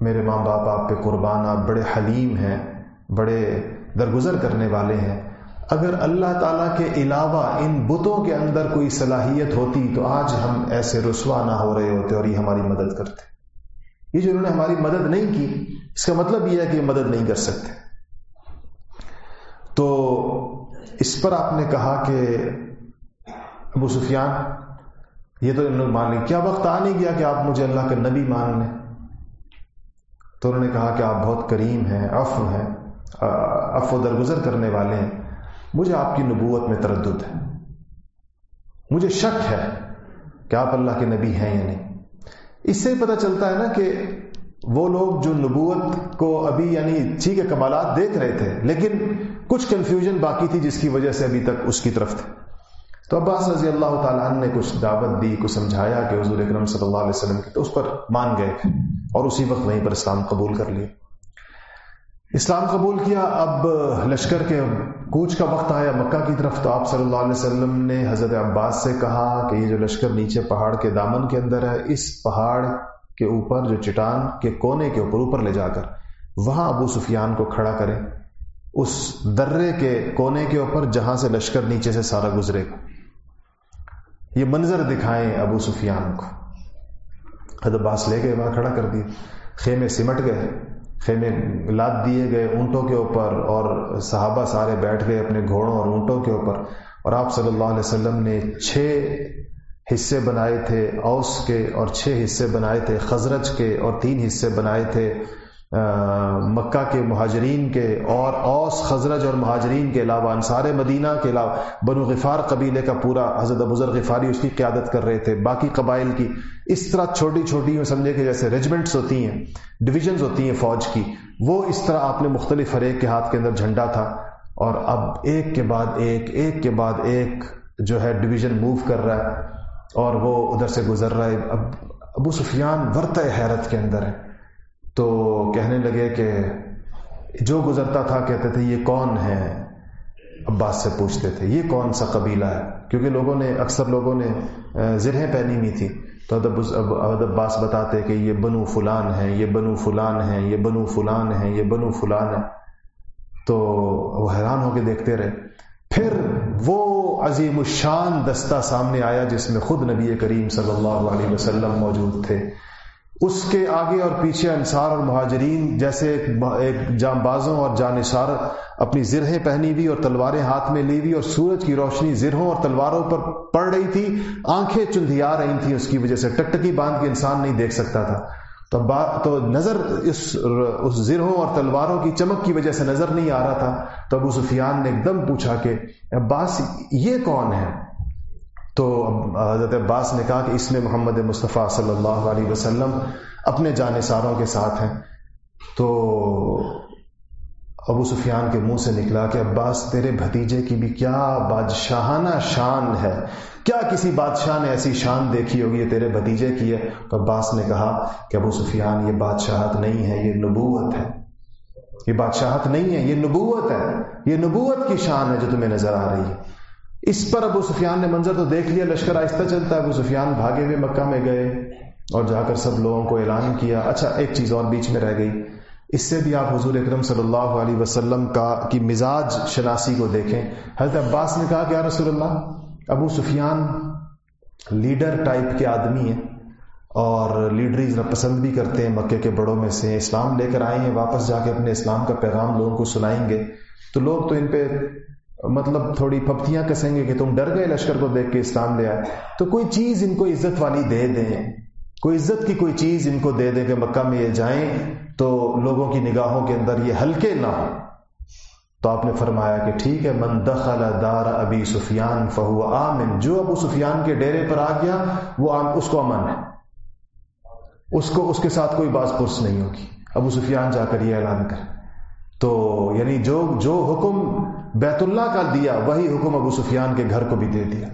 میرے ماں باپ آپ پہ قربان آپ بڑے حلیم ہیں، بڑے درگزر کرنے والے ہیں۔ اگر اللہ تعالیٰ کے علاوہ ان بتوں کے اندر کوئی صلاحیت ہوتی تو آج ہم ایسے رسوا نہ ہو رہے ہوتے اور یہ ہماری مدد کرتے۔ یہ جو انہوں نے ہماری مدد نہیں کی، اس کا مطلب یہ ہے کہ یہ مدد نہیں کر سکتے۔ تو اس پر آپ نے کہا کہ ابو سفیان، یہ تو لوگ مان لیں۔ کیا وقت آ نہیں گیا کہ آپ مجھے اللہ کا نبی مان لیں؟ تو انہوں نے کہا کہ آپ بہت کریم ہیں افو ہیں افو درگزر کرنے والے ہیں۔ مجھے آپ کی نبوت میں تردد ہے۔ مجھے شک ہے کہ آپ اللہ کے نبی ہیں یا نہیں۔ اس سے پتہ چلتا ہے نا کہ وہ لوگ جو نبوت کو ابھی یعنی ٹھیک ہے کمالات دیکھ رہے تھے، لیکن کچھ کنفیوژن باقی تھی جس کی وجہ سے ابھی تک اس کی طرف تھے۔ تو عباس رضی اللہ تعالیٰ عنہ نے کچھ دعوت دی، کچھ سمجھایا کہ حضور اکرم صلی اللہ علیہ وسلم کی تو اس پر مان گئے اور اسی وقت وہیں پر اسلام قبول کر لیا اسلام قبول کیا، اب لشکر کے کوچ کا وقت آیا مکہ کی طرف، تو آپ صلی اللہ علیہ وسلم نے حضرت عباس سے کہا کہ یہ جو لشکر نیچے پہاڑ کے دامن کے اندر ہے، اس پہاڑ کے اوپر جو چٹان کے کونے کے اوپر اوپر لے جا کر، وہاں ابو سفیان کو کھڑا کرے اس درے کے کونے کے اوپر جہاں سے لشکر نیچے سے سارا گزرے گا۔ یہ منظر دکھائیں ابو سفیان کو۔ حضرت عباس لے گئے وہاں کھڑا کر دیے۔ خیمے سمٹ گئے، خیمے لاد دیے گئے اونٹوں کے اوپر اور صحابہ سارے بیٹھ گئے اپنے گھوڑوں اور اونٹوں کے اوپر۔ اور آپ صلی اللہ علیہ وسلم نے چھ حصے بنائے تھے، اوس کے اور چھ حصے بنائے تھے، خزرج کے اور تین حصے بنائے تھے۔ مکہ کے مہاجرین کے اور اوس، خزرج اور مہاجرین کے علاوہ، انصار مدینہ کے علاوہ، بنو غفار قبیلے کا پورا حضرت بزر غفاری اس کی قیادت کر رہے تھے، باقی قبائل کی۔ اس طرح چھوٹی چھوٹی سمجھے کہ جیسے ریجمنٹس ہوتی ہیں ڈویژنز ہوتی ہیں فوج کی۔ وہ اس طرح آپ نے مختلف ہر ایک کے ہاتھ کے اندر جھنڈا تھا۔ اور اب ایک کے بعد ایک ایک کے بعد ایک جو ہے ڈویژن موو کر رہا ہے اور وہ ادھر سے گزر رہا ہے۔ اب ابو سفیان ورت حیرت کے اندر ہے۔ تو کہنے لگے کہ جو گزرتا تھا کہتے تھے، یہ کون ہے؟ عباس سے پوچھتے تھے، یہ کون سا قبیلہ ہے؟ کیونکہ لوگوں نے، اکثر لوگوں نے زرہیں پہنی ہوئی تھی۔ تو ادب عباس بتاتے کہ یہ بنو فلان ہے، یہ بنو فلان ہے، یہ بنو فلان ہے، یہ بنو فلان ہے۔ تو وہ حیران ہو کے دیکھتے رہے۔ پھر وہ عظیم الشان دستہ سامنے آیا جس میں خود نبی کریم صلی اللہ علیہ وسلم موجود تھے۔ اس کے آگے اور پیچھے انصار اور مہاجرین، جیسے ایک جام بازوں اور جانشار اپنی زرہیں پہنی ہوئی اور تلواریں ہاتھ میں لی ہوئی اور سورج کی روشنی زرہوں اور تلواروں پر پڑ رہی تھی، آنکھیں چندھیا رہی تھیں، اس کی وجہ سے ٹکٹکی باندھ کے انسان نہیں دیکھ سکتا تھا۔ تو تو نظر اس اس زرہوں اور تلواروں کی چمک کی وجہ سے نظر نہیں آ رہا تھا۔ تو ابو سفیان نے ایک دم پوچھا کہ، عباس، یہ کون ہے؟ تو حضرت عباس نے کہا کہ اس میں محمد مصطفیٰ صلی اللہ علیہ وسلم اپنے جانساروں کے ساتھ ہیں۔ تو ابو سفیان کے منہ سے نکلا کہ عباس، تیرے بھتیجے کی بھی کیا بادشاہانہ شان ہے؟ کیا کسی بادشاہ نے ایسی شان دیکھی ہوگی یہ تیرے بھتیجے کی ہے؟ تو عباس نے کہا کہ ابو سفیان، یہ بادشاہت نہیں ہے، یہ نبوت ہے۔ یہ بادشاہت نہیں ہے، یہ نبوت ہے۔ یہ نبوت کی شان ہے جو تمہیں نظر آ رہی ہے۔ اس پر ابو سفیان نے منظر تو دیکھ لیا، لشکر آہستہ چلتا ہے ابو سفیان بھاگے ہوئے مکہ میں گئے اور جا کر سب لوگوں کو اعلان کیا۔ اچھا ایک چیز اور بیچ میں رہ گئی۔ اس سے بھی آپ حضور اکرم صلی اللہ علیہ وسلم کا کی مزاج شناسی کو دیکھیں۔ حضرت عباس نے کہا کہ یا رسول اللہ، ابو سفیان لیڈر ٹائپ کے آدمی ہیں اور لیڈری پسند بھی کرتے ہیں مکے کے بڑوں میں سے۔ اسلام لے کر آئے ہیں، واپس جا کے اپنے اسلام کا پیغام لوگوں کو سنائیں گے۔ تو لوگ تو ان پہ مطلب تھوڑی پپتیاں کسیں گے کہ تم ڈر گئے لشکر کو دیکھ کے اسلام لے آئے۔ تو کوئی چیز ان کو عزت والی دے دیں۔ کوئی عزت کی کوئی چیز ان کو دے دیں کہ مکہ میں یہ جائیں تو لوگوں کی نگاہوں کے اندر یہ ہلکے نہ ہو تو آپ نے فرمایا کہ ٹھیک ہے، من دخل دار ابی سفیان فہو آمن۔ جو ابو سفیان کے ڈیرے پر آ گیا، وہ اس کو امن ہے۔ اس کو اس کے ساتھ کوئی باز پرس نہیں ہوگی۔ ابو سفیان جا کر یہ اعلان کر۔ تو یعنی جو جو حکم بیت اللہ کا دیا، وہی حکم ابو سفیان کے گھر کو بھی دے دیا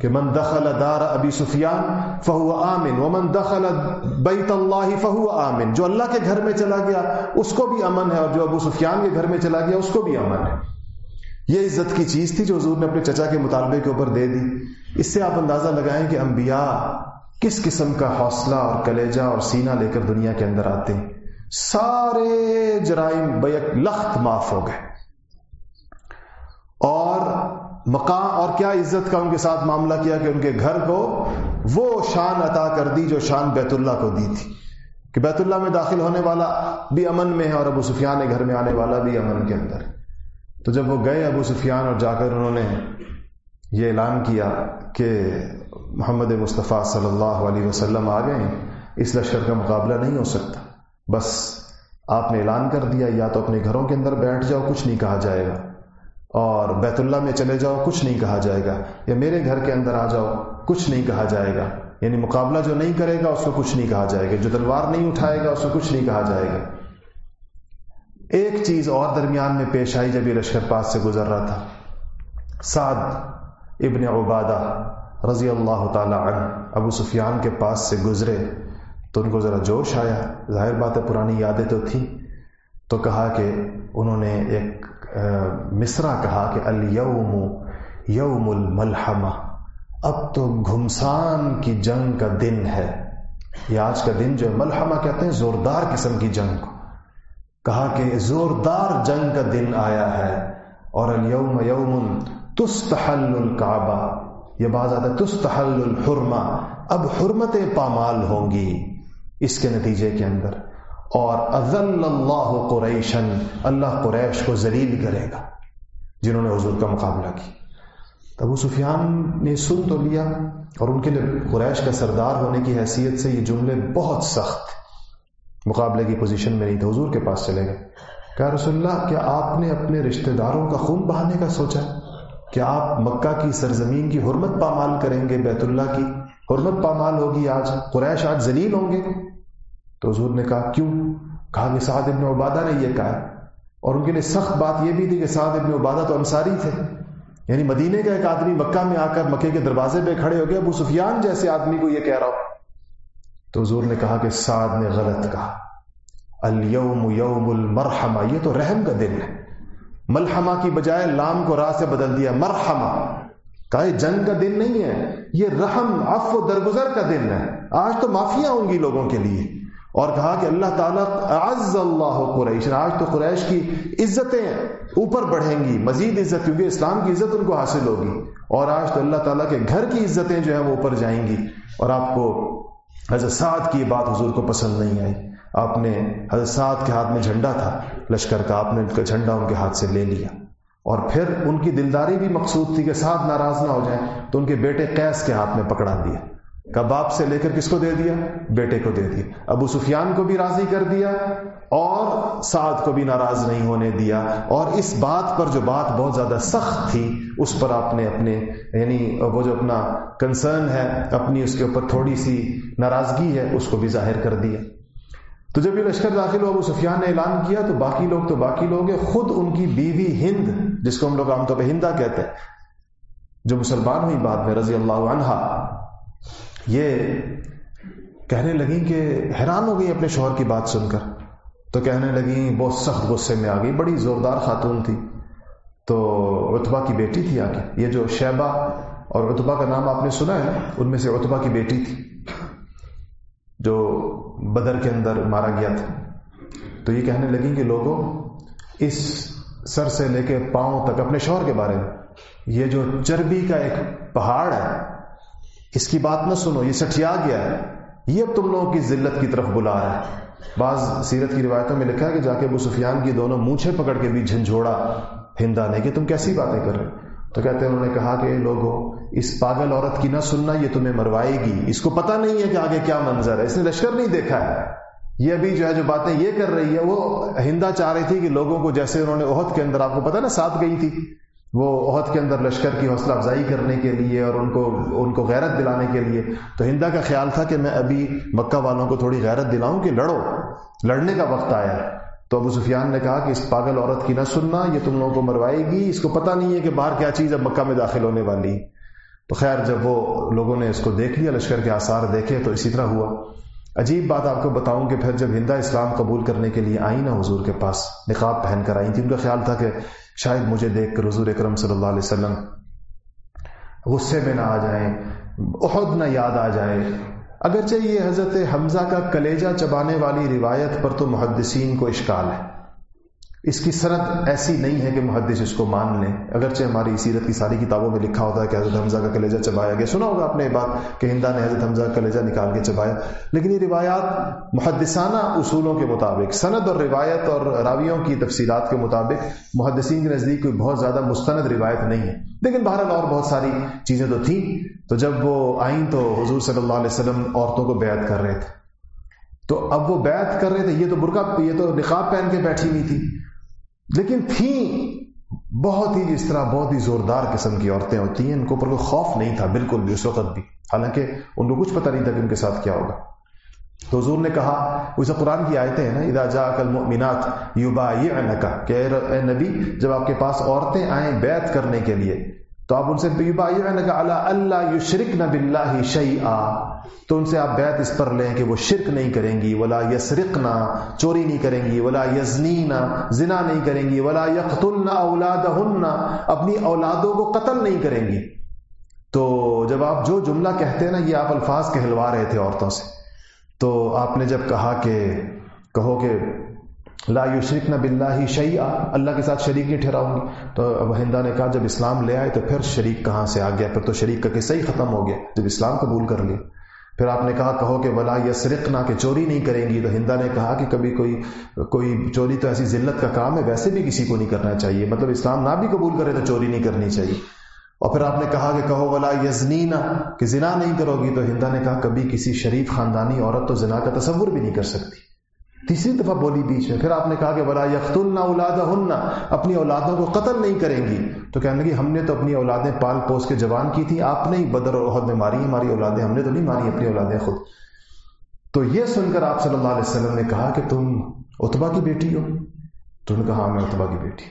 کہ من دخل دار ابی سفیان فہو آمن، ومن دخل بیت اللہ فہو آمن۔ جو اللہ کے گھر میں چلا گیا، اس کو بھی امن ہے اور جو ابو سفیان کے گھر میں چلا گیا، اس کو بھی امن ہے۔ یہ عزت کی چیز تھی جو حضور نے اپنے چچا کے مطالبے کے اوپر دے دی۔ اس سے آپ اندازہ لگائیں کہ انبیاء کس قسم کا حوصلہ اور کلیجہ اور سینہ لے کر دنیا کے اندر آتے ہیں۔ سارے جرائم بیک لخت معاف ہو گئے۔ اور مقام اور کیا عزت کا ان کے ساتھ معاملہ کیا کہ ان کے گھر کو وہ شان عطا کر دی جو شان بیت اللہ کو دی تھی کہ بیت اللہ میں داخل ہونے والا بھی امن میں ہے اور ابو سفیان گھر میں آنے والا بھی امن کے اندر تو جب وہ گئے ابو سفیان اور جا کر انہوں نے یہ اعلان کیا کہ محمد مصطفیٰ صلی اللہ علیہ وسلم آ گئے اس لشکر کا مقابلہ نہیں ہو سکتا۔ بس آپ نے اعلان کر دیا، یا تو اپنے گھروں کے اندر بیٹھ جاؤ، کچھ نہیں کہا جائے گا۔ اور بیت اللہ میں چلے جاؤ، کچھ نہیں کہا جائے گا۔ یا میرے گھر کے اندر آ جاؤ، کچھ نہیں کہا جائے گا۔ یعنی مقابلہ جو نہیں کرے گا، اس کو کچھ نہیں کہا جائے گا۔ جو تلوار نہیں اٹھائے گا، اس کو کچھ نہیں کہا جائے گا۔ ایک چیز اور درمیان میں پیش آئی جب یہ لشکر پاس سے گزر رہا تھا۔ سعد ابن عبادہ رضی اللہ تعالی عنہ ابو سفیان کے پاس سے گزرے تو ان کو ذرا جوش آیا۔ ظاہر بات ہے، پرانی یادیں تو تھی تو کہا کہ انہوں نے ایک مصرا کہا کہ الیوم یوم الملحمہ، اب تو گھمسان کی جنگ کا دن ہے۔ یہ آج کا دن جو ملحمہ کہتے ہیں، زوردار قسم کی جنگ کو۔ کہا کہ زوردار جنگ کا دن آیا ہے اور الیوم یوم تستحل الکعبہ۔ یہ بات آتا ہے، تستحل الحرمہ۔ اب حرمتیں پامال ہوں گی اس کے نتیجے کے اندر۔ اور اضل اللہ قریشن اللہ قریش کو ذلیل کرے گا، جنہوں نے حضور کا مقابلہ کی ابو سفیان نے سن تو لیا اور ان کے لیے قریش کا سردار ہونے کی حیثیت سے یہ جملے بہت سخت مقابلے کی پوزیشن میں نہیں تھے حضور کے پاس چلے گئے۔ کہا رسول اللہ، کیا آپ نے اپنے رشتہ داروں کا خون بہانے کا سوچا؟ کیا آپ مکہ کی سرزمین کی حرمت پامال کریں گے؟ بیت اللہ کی حرمت پامال ہوگی آج؟ قریش آج ذلیل ہوں گے؟ تو حضور نے کہا، کیوں؟ کہا کہ سعد ابن عبادہ نے یہ کہا اور ان کے لیے سخت بات یہ بھی تھی کہ سعد ابن عبادہ تو انصاری تھے۔ یعنی مدینے کا ایک آدمی مکہ میں آ کر مکے کے دروازے پہ کھڑے ہو گئے ابو سفیان جیسے آدمی کو یہ کہہ رہا ہو۔ تو حضور نے کہا کہ سعد نے غلط کہا۔ اليوم یوم المرحمہ یہ تو رحم کا دن ہے۔ ملحمہ کی بجائے لام کو راہ سے بدل دیا، مرحمہ۔ کہا، یہ جنگ کا دن نہیں ہے، یہ رحم، عفو و درگزر کا دن ہے۔ آج تو معافیاں ہوں گی لوگوں کے لیے۔ اور کہا کہ اللہ تعالیٰ اعز اللہ قریش آج تو قریش کی عزتیں اوپر بڑھیں گی، مزید عزت، کیونکہ اسلام کی عزت ان کو حاصل ہوگی۔ اور آج تو اللہ تعالیٰ کے گھر کی عزتیں جو ہیں وہ اوپر جائیں گی۔ اور آپ کو حضرت سعد کی بات حضور کو پسند نہیں آئی۔ آپ نے حضرت سعد کے ہاتھ میں جھنڈا تھا، لشکر کا، آپ نے ان کا جھنڈا ان کے ہاتھ سے لے لیا۔ اور پھر ان کی دلداری بھی مقصود تھی کہ سعد ناراض نہ ہو جائیں، تو ان کے بیٹے قیس کے ہاتھ میں پکڑا دیا۔ کا باپ سے لے کر کس کو دے دیا؟ بیٹے کو دے دیا۔ ابو سفیان کو بھی راضی کر دیا اور سعد کو بھی ناراض نہیں ہونے دیا۔ اور اس بات پر جو بات بہت زیادہ سخت تھی، اس پر آپ نے اپنے یعنی وہ جو اپنا کنسرن ہے، اپنی اس کے اوپر تھوڑی سی ناراضگی ہے، اس کو بھی ظاہر کر دیا۔ تو جب یہ لشکر داخل ہو ابو سفیان نے اعلان کیا، تو باقی لوگ تو باقی لوگ ہیں۔ خود ان کی بیوی ہند، جس کو ہم لوگ عام طور پہ ہندا کہتے ہیں، جو مسلمان ہوئی بعد میں، رضی اللہ عنہ یہ کہنے لگی کہ حیران ہو گئی اپنے شوہر کی بات سن کر۔ تو کہنے لگی بہت سخت غصے میں آ گئی، بڑی زوردار خاتون تھی۔ تو اتبا کی بیٹی تھی آگے۔ یہ جو شیبہ اور اتبا کا نام آپ نے سنا ہے، ان میں سے اتبا کی بیٹی تھی، جو بدر کے اندر مارا گیا تھا۔ تو یہ کہنے لگی کہ لوگوں، اس سر سے لے کے پاؤں تک اپنے شوہر کے بارے میں، یہ جو چربی کا ایک پہاڑ ہے اس کی بات نہ سنو، یہ سٹیا گیا ہے۔ یہ اب تم لوگوں کی ذلت کی طرف بلا رہا ہے۔ بعض سیرت کی روایتوں میں لکھا ہے کہ جا کے ابو سفیان کی دونوں مونچھے پکڑ کے بھی جھنجھوڑا ہندا نے کہ تم کیسی باتیں کر رہے تو کہتے ہیں، انہوں نے کہا کہ لوگوں، اس پاگل عورت کی نہ سننا، یہ تمہیں مروائے گی۔ اس کو پتہ نہیں ہے کہ آگے کیا منظر ہے۔ اس نے لشکر نہیں دیکھا ہے۔ یہ ابھی جو ہے، جو باتیں یہ کر رہی ہے، وہ ہندا چاہ رہی تھی کہ لوگوں کو جیسے انہوں نے عہد کے اندر آپ کو پتا نا، ساتھ گئی تھی۔ وہ عہد کے اندر لشکر کی حوصلہ افزائی کرنے کے لیے اور ان کو ان کو غیرت دلانے کے لیے۔ تو ہندا کا خیال تھا کہ میں ابھی مکہ والوں کو تھوڑی غیرت دلاؤں کہ لڑو۔ لڑنے کا وقت آیا۔ ہے تو ابو سفیان نے کہا کہ اس پاگل عورت کی نہ سننا، یہ تم لوگوں کو مروائے گی۔ اس کو پتہ نہیں ہے کہ باہر کیا چیز اب مکہ میں داخل ہونے والی۔ تو خیر، جب وہ لوگوں نے اس کو دیکھ لیا، لشکر کے آثار دیکھے تو اسی طرح ہوا۔ عجیب بات آپ کو بتاؤں کہ پھر جب ہندا اسلام قبول کرنے کے لیے آئی نا حضور کے پاس، نقاب پہن کر آئی تھی ان کا خیال تھا کہ شاید مجھے دیکھ کر حضور اکرم صلی اللہ علیہ وسلم غصے میں نہ آ جائیں عہد نہ یاد آ جائے۔ اگرچہ یہ حضرت حمزہ کا کلیجہ چبانے والی روایت پر تو محدثین کو اشکال ہے۔ اس کی صنعت ایسی نہیں ہے کہ محدث اس کو مان لیں۔ اگرچہ ہماری سیرت کی ساری کتابوں میں لکھا ہوتا ہے کہ حضرت حمزہ کا کلیجہ چبایا گیا۔ سنا ہوگا اپنے بات کہ ہندا نے حضرت حمزہ کا کلیجہ نکال کے چبایا لیکن یہ روایات محدثانہ اصولوں کے مطابق سند اور روایت اور راویوں کی تفصیلات کے مطابق محدثین کے نزدیک کوئی بہت زیادہ مستند روایت نہیں ہے۔ لیکن بہرحال اور بہت ساری چیزیں تو تھیں۔ تو جب وہ آئیں تو حضور صلی اللہ علیہ وسلم عورتوں کو بیعت کر رہے تھے۔ تو اب وہ بیعت کر رہے تھے، یہ تو برقع، یہ تو نقاب پہن کے بیٹھی ہوئی تھی۔ لیکن تھیں بہت ہی جس طرح بہت ہی زوردار قسم کی عورتیں ہوتی ہیں، ان کو اوپر کوئی خوف نہیں تھا، بالکل بھی اس وقت بھی۔ حالانکہ ان کو کچھ پتہ نہیں تھا کہ ان کے ساتھ کیا ہوگا۔ تو حضور نے کہا اسے قرآن کی آیتیں ہیں نا ادا جا کل مینات یوبا یہ کہ اے نبی، جب آپ کے پاس عورتیں آئیں بیت کرنے کے لیے، تو آپ ان سے اللہ یو شرک نہ بلّہ شعی آ تو ان سے آپ بیت اس پر لیں کہ وہ شرک نہیں کریں گی، ولا یسرق نہ چوری نہیں کریں گی، ولا یزنینا زنا نہیں کریں گی، ولا یقتل اولاد اپنی اولادوں کو قتل نہیں کریں گی۔ تو جب آپ جو جملہ کہتے ہیں نا، یہ آپ الفاظ کہلوا رہے تھے عورتوں سے۔ تو آپ نے جب کہا کہ، کہو کہ، لا یشرک نہ بلّہ شعیع اللہ کے ساتھ شریک نہیں ٹھہراؤں گی۔ تو اب ہندا نے کہا، جب اسلام لے آئے تو پھر شریک کہاں سے آ گیا؟ پھر تو شریک کا قصہ ہی ختم ہو گیا۔ جب اسلام قبول کر لیا۔ پھر آپ نے کہا، کہو کہ ولا یسرق نہ کہ چوری نہیں کریں گی۔ تو ہندا نے کہا کہ کبھی کوئی کوئی چوری تو ایسی ذلت کا کام ہے، ویسے بھی کسی کو نہیں کرنا چاہیے۔ مطلب اسلام نہ بھی قبول کرے تو چوری نہیں کرنی چاہیے۔ اور پھر آپ نے کہا کہ کہو، ولا یزنینا کہ زنا نہیں کرو گی۔ تو ہندا نے کہا، کبھی کسی شریف خاندانی عورت تو زنا کا تصور بھی نہیں کر سکتی۔ تیسری دفعہ بولی بیچ میں، پھر آپ نے کہا کہ بلا یخت النا اولاد اپنی اولادوں کو قتل نہیں کریں گی۔ تو کہنے لگی ہم نے تو اپنی اولادیں پال پوس کے جوان کی تھی آپ نے ہی بدر اور عہد میں ماری، ہماری اولادیں ہم نے تو نہیں ماری، اپنی اولادیں خود۔ تو یہ سن کر آپ صلی اللہ علیہ وسلم نے کہا کہ تم اتبا کی بیٹی ہو۔ تو نے کہا ہاں، میں اتبا کی بیٹی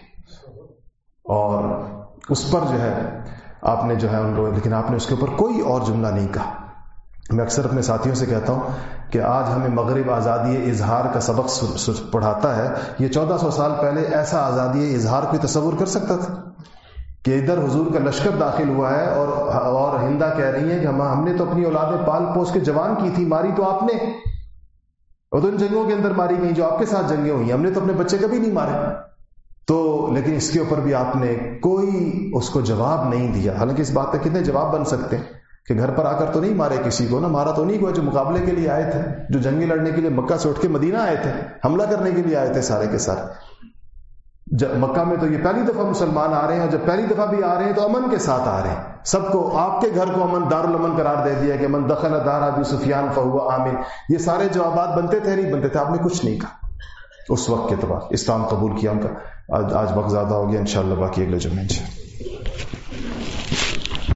اور اس پر جو ہے، آپ نے جو ہے ان لوگ لیکن آپ نے اس کے اوپر کوئی اور جملہ نہیں کہا۔ میں اکثر اپنے ساتھیوں سے کہتا ہوں کہ آج ہمیں مغرب آزادی اظہار کا سبق پڑھاتا ہے۔ یہ چودہ سو سال پہلے ایسا آزادی اظہار کوئی تصور کر سکتا تھا کہ ادھر حضور کا لشکر داخل ہوا ہے اور اور ہندا کہہ رہی ہیں کہ ہم ہم نے تو اپنی اولادیں پال پوس کے جوان کی تھی، ماری تو آپ نے۔ اور ان جنگوں کے اندر ماری گئی جو آپ کے ساتھ جنگیں ہوئی ہم نے تو اپنے بچے کبھی نہیں مارے۔ تو لیکن اس کے اوپر بھی آپ نے کوئی اس کو جواب نہیں دیا۔ حالانکہ اس بات کا کتنے جواب بن سکتے ہیں۔ کہ گھر پر آ کر تو نہیں مارے کسی کو نا مارا تو نہیں ہوا جو مقابلے کے لیے آئے تھے، جو جنگی لڑنے کے لیے مکہ سے اٹھ کے مدینہ آئے تھے، حملہ کرنے کے لیے آئے تھے سارے کے سارے۔ مکہ میں تو یہ پہلی دفعہ مسلمان آ رہے ہیں، جب پہلی دفعہ بھی آ رہے ہیں تو امن کے ساتھ آ رہے ہیں۔ سب کو، آپ کے گھر کو امن دار الامن قرار دے دیا کہ امن دخل دار ابی سفیان فہو عامر یہ سارے جوابات بنتے تھے، نہیں بنتے تھے، آپ نے کچھ نہیں کہا۔ اس وقت کے اعتبار اسلام قبول کیا۔ ان کا آج وقت زیادہ ہو گیا، انشاءاللہ باقی اگلے جمعے، انشاءاللہ۔